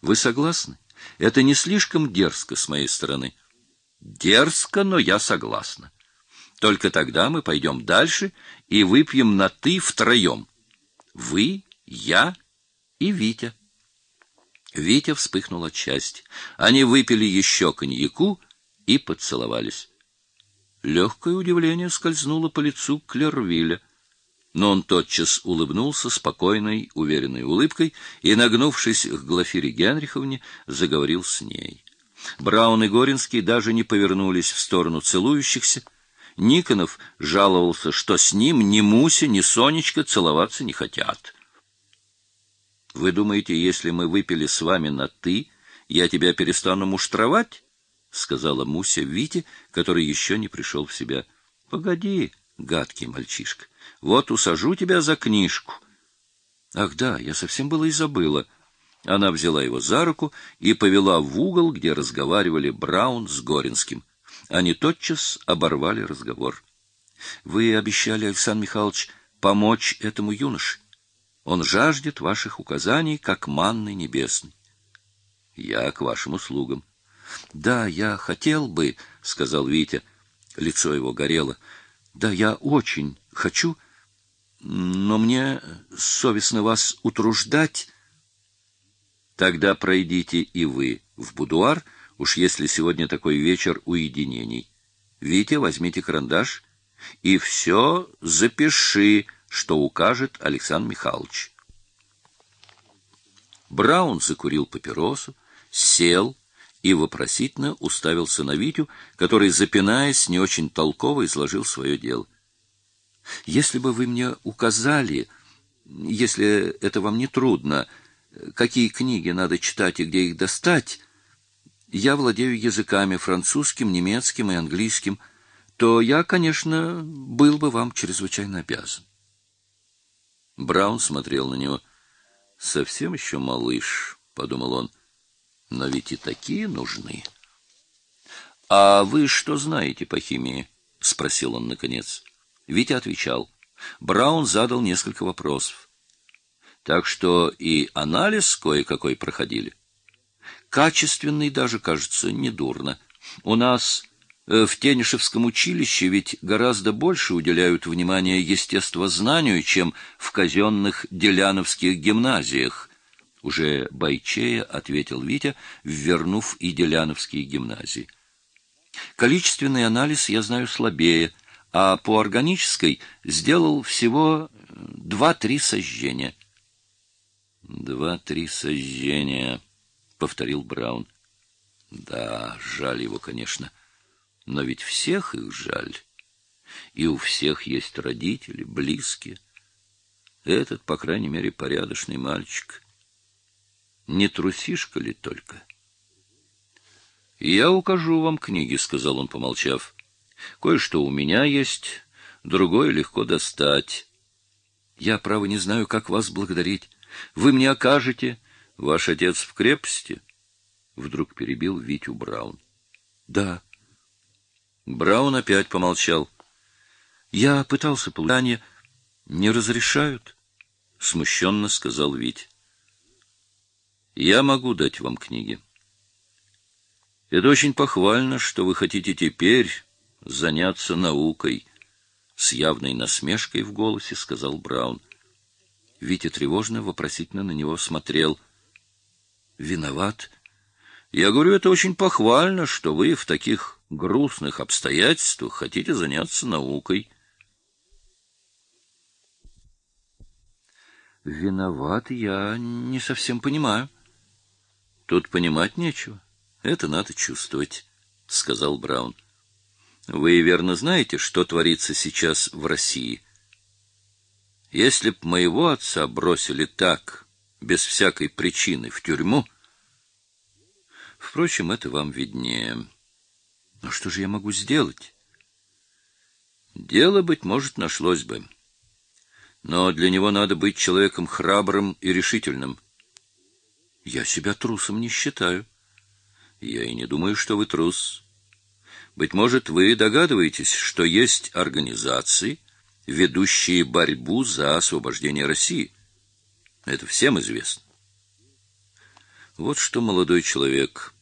Вы согласны? Это не слишком дерзко с моей стороны. Дерзко, но я согласна. Только тогда мы пойдем дальше и выпьем на «ты» втроем. Вы, я и Витя. Витя вспыхнул от счастья. Они выпили еще коньяку и поцеловались. Легкое удивление скользнуло по лицу Клервиля, но он тотчас улыбнулся спокойной, уверенной улыбкой и, нагнувшись к Глафире Генриховне, заговорил с ней. Браун и Горинский даже не повернулись в сторону целующихся. Никонов жаловался, что с ним ни Муся, ни Сонечка целоваться не хотят. Вы думаете, если мы выпили с вами на «ты», я тебя перестану муштровать? — сказала Муся Вите, который еще не пришел в себя. — Погоди, гадкий мальчишка, вот усажу тебя за книжку. — Ах да, я совсем было и забыла. Она взяла его за руку и повела в угол, где разговаривали Браун с Горинским. Они тотчас оборвали разговор. — Вы обещали, Александр Михайлович, помочь этому юноше. Он жаждет ваших указаний, как манны небесной. Я к вашим услугам. Да, я хотел бы, сказал Витя. Лицо его горело. Да, я очень хочу, но мне совестно вас утруждать. Тогда пройдите и вы в будуар, уж если сегодня такой вечер уединений. Витя, возьмите карандаш и все запиши, что укажет Александр Михайлович. Браун закурил папиросу, сел и вопросительно уставился на Витю, который, запинаясь, не очень толково изложил свое дело. «Если бы вы мне указали, если это вам не трудно, какие книги надо читать и где их достать, я владею языками французским, немецким и английским, то я, конечно, был бы вам чрезвычайно обязан. Браун смотрел на него. «Совсем еще малыш», — подумал он. «Но ведь и такие нужны». «А вы что знаете по химии?» — спросил он наконец. Витя отвечал. Браун задал несколько вопросов. Так что и анализ кое-какой проходили. Качественный даже, кажется, недурно. У нас Э, в Тенишевском училище ведь гораздо больше уделяют внимания естествознанию, чем в казенных деляновских гимназиях. Уже бойчея ответил Витя, ввернув и деляновские гимназии. Количественный анализ я знаю слабее, а по органической сделал всего два-три сожжения. Два-три сожжения, повторил Браун. Да, жаль его, конечно. Но ведь всех их жаль. И у всех есть родители, близкие. Этот, по крайней мере, порядочный мальчик. Не трусишка ли только? «Я укажу вам книги», — сказал он, помолчав. «Кое-что у меня есть, другое легко достать. Я, право, не знаю, как вас благодарить. Вы мне окажете. Ваш отец в крепости?» Вдруг перебил Витю Браун. «Да». Браун опять помолчал. Я пытался получание, не разрешают, смущенно сказал Вить. Я могу дать вам книги. Это очень похвально, что вы хотите теперь заняться наукой, с явной насмешкой в голосе сказал Браун. Витя тревожно вопросительно на него смотрел. Виноват. Я говорю, это очень похвально, что вы в таких грустных обстоятельствах хотите заняться наукой. Виноват я не совсем понимаю. Тут понимать нечего. Это надо чувствовать, сказал Браун. Вы верно знаете, что творится сейчас в России. Если б моего отца бросили так, без всякой причины, в тюрьму, впрочем, это вам виднее. Но что же я могу сделать? Дело, быть может, нашлось бы. Но для него надо быть человеком храбрым и решительным. Я себя трусом не считаю. Я и не думаю, что вы трус. Быть может, вы догадываетесь, что есть организации, ведущие борьбу за освобождение России. Это всем известно. Вот что, молодой человек,